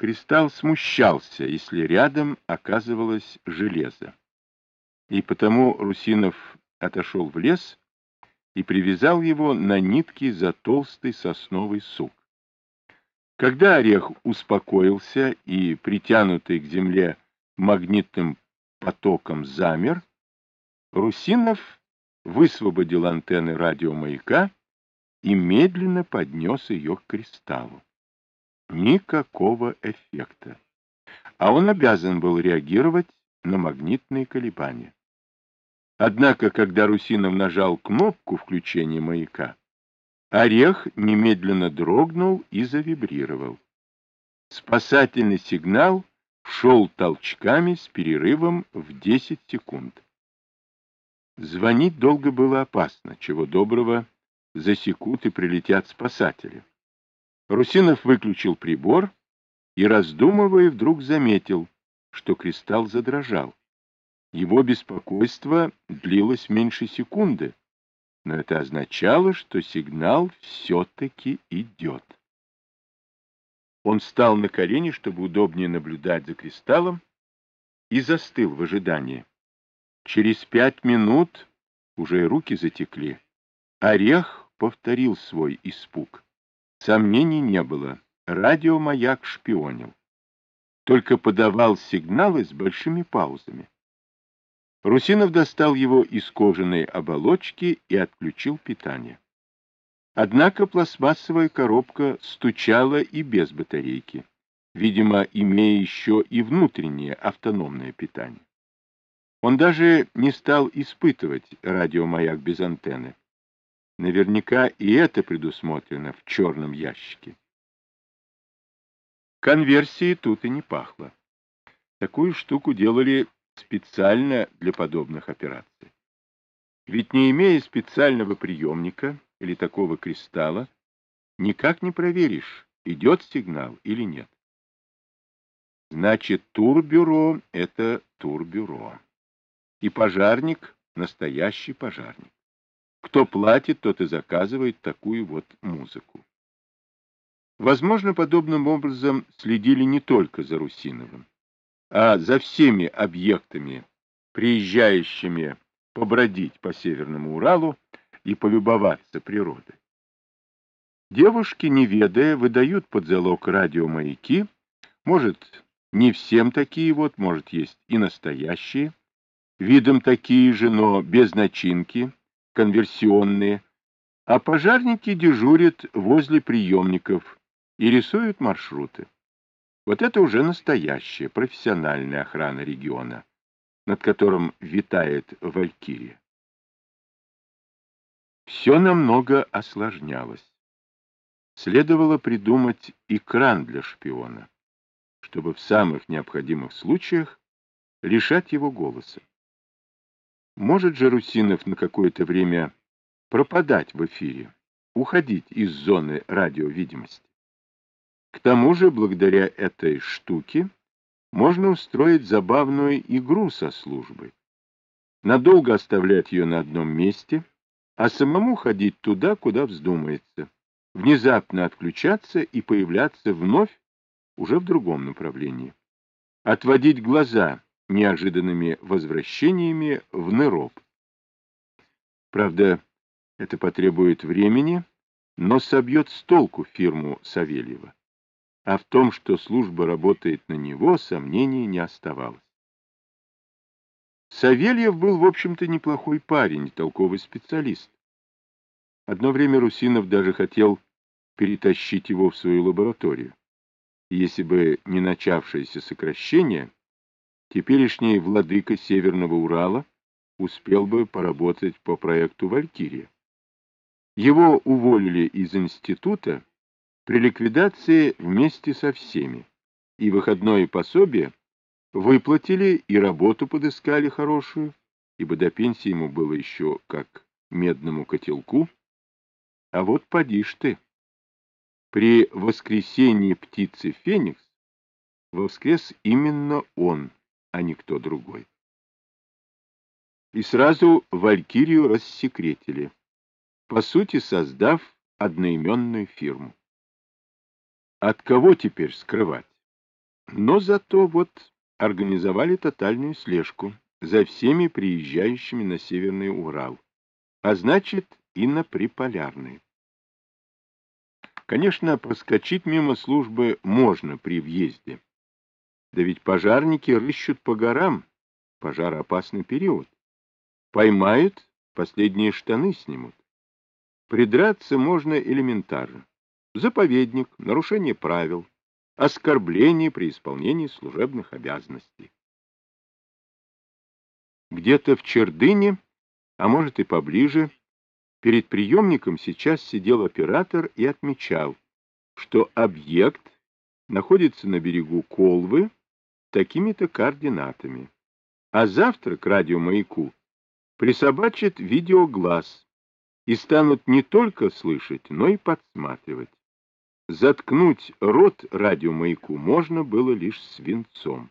Кристалл смущался, если рядом оказывалось железо. И потому Русинов отошел в лес и привязал его на нитки за толстый сосновый сук. Когда орех успокоился и, притянутый к земле магнитным потоком, замер, Русинов высвободил антенны радиомаяка и медленно поднес ее к кристаллу. Никакого эффекта. А он обязан был реагировать на магнитные колебания. Однако, когда Русинов нажал кнопку включения маяка, орех немедленно дрогнул и завибрировал. Спасательный сигнал шел толчками с перерывом в 10 секунд. Звонить долго было опасно, чего доброго засекут и прилетят спасатели. Русинов выключил прибор и, раздумывая, вдруг заметил, что кристалл задрожал. Его беспокойство длилось меньше секунды, но это означало, что сигнал все-таки идет. Он встал на колени, чтобы удобнее наблюдать за кристаллом, и застыл в ожидании. Через пять минут уже руки затекли. Орех повторил свой испуг. Сомнений не было. Радиомаяк шпионил. Только подавал сигналы с большими паузами. Русинов достал его из кожаной оболочки и отключил питание. Однако пластмассовая коробка стучала и без батарейки, видимо, имея еще и внутреннее автономное питание. Он даже не стал испытывать радиомаяк без антенны. Наверняка и это предусмотрено в черном ящике. Конверсии тут и не пахло. Такую штуку делали специально для подобных операций. Ведь не имея специального приемника или такого кристалла, никак не проверишь, идет сигнал или нет. Значит, турбюро — это турбюро. И пожарник — настоящий пожарник. Кто платит, тот и заказывает такую вот музыку. Возможно, подобным образом следили не только за Русиновым, а за всеми объектами, приезжающими побродить по Северному Уралу и полюбоваться природой. Девушки, не ведая, выдают под залог радиомаяки, может, не всем такие вот, может, есть и настоящие, видом такие же, но без начинки, конверсионные, а пожарники дежурят возле приемников и рисуют маршруты. Вот это уже настоящая профессиональная охрана региона, над которым витает Валькирия. Все намного осложнялось. Следовало придумать экран для шпиона, чтобы в самых необходимых случаях лишать его голоса. Может же Русинов на какое-то время пропадать в эфире, уходить из зоны радиовидимости. К тому же, благодаря этой штуке, можно устроить забавную игру со службой. Надолго оставлять ее на одном месте, а самому ходить туда, куда вздумается, внезапно отключаться и появляться вновь уже в другом направлении. Отводить глаза неожиданными возвращениями в Нероб. Правда, это потребует времени, но собьет с толку фирму Савельева. А в том, что служба работает на него, сомнений не оставалось. Савельев был, в общем-то, неплохой парень, толковый специалист. Одно время Русинов даже хотел перетащить его в свою лабораторию. Если бы не начавшееся сокращение, теперешний владыка Северного Урала успел бы поработать по проекту «Валькирия». Его уволили из института при ликвидации вместе со всеми, и выходное пособие выплатили и работу подыскали хорошую, ибо до пенсии ему было еще как медному котелку. А вот поди ж ты. При воскресении птицы Феникс воскрес именно он, а не кто другой. И сразу Валькирию рассекретили, по сути создав одноименную фирму. От кого теперь скрывать? Но зато вот организовали тотальную слежку за всеми приезжающими на Северный Урал, а значит и на Приполярный. Конечно, проскочить мимо службы можно при въезде. Да ведь пожарники рыщут по горам, пожароопасный период. Поймают, последние штаны снимут. Придраться можно элементарно. Заповедник, нарушение правил, оскорбление при исполнении служебных обязанностей. Где-то в Чердыне, а может и поближе, перед приемником сейчас сидел оператор и отмечал, что объект находится на берегу Колвы такими-то координатами, а завтра к радиомаяку присобачат видеоглаз и станут не только слышать, но и подсматривать. Заткнуть рот радиомаяку можно было лишь свинцом.